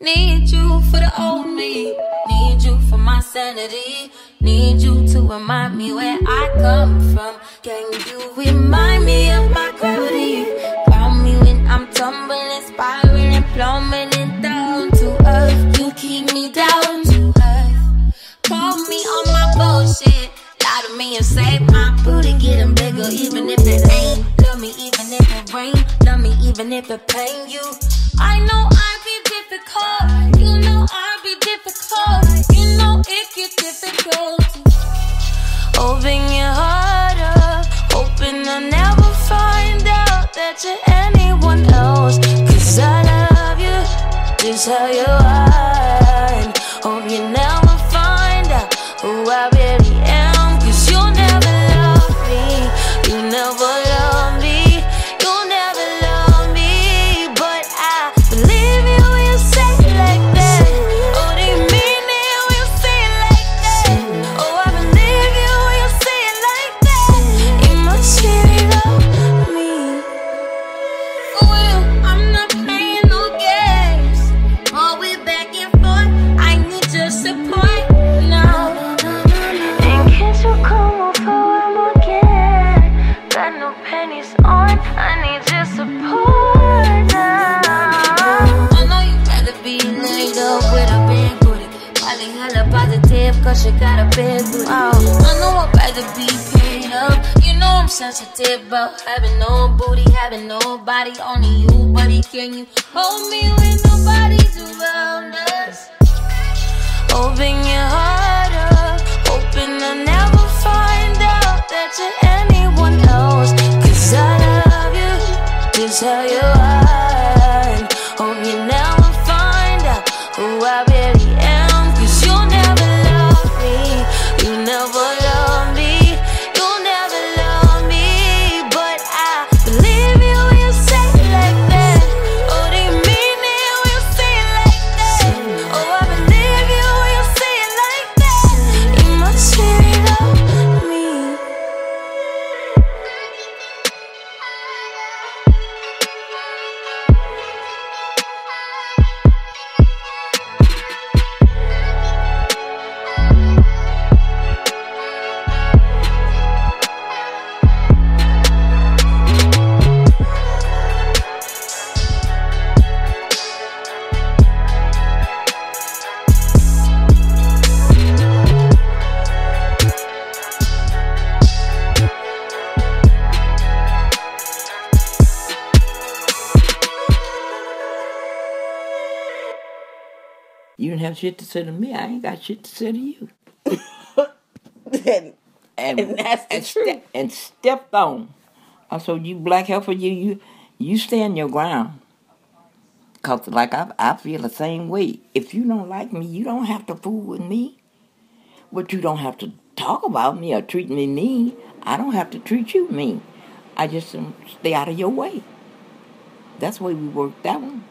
Need you for the old me. Need you for my sanity. Need you to remind me where I come from. Can you remind me of my gravity? Ground me when I'm tumbling, spiraling, plummeting down to earth. You keep me down to earth. Call me on my bullshit. Lie to me and say my booty getting bigger, even if it ain't. Love me even if it rain. Love me even if it pain you. I know I difficult. You know I be difficult. You know it get difficult. Open your heart up. Hoping I'll never find out that you're anyone else. Cause I love you just how you are. Hope you never find out who I really cause you got a big booty. I know I better be paid up. You know I'm sensitive about having no booty, having nobody, only you, buddy. Can you hold me when nobody's You didn't have shit to say to me. I ain't got shit to say to you. and, And, And that's the and truth. and stepped on. I said, you black heifer, you you you stand your ground. Cause like I I feel the same way. If you don't like me, you don't have to fool with me. But you don't have to talk about me or treat me mean. I don't have to treat you mean. I just um, stay out of your way. That's the way we worked that one.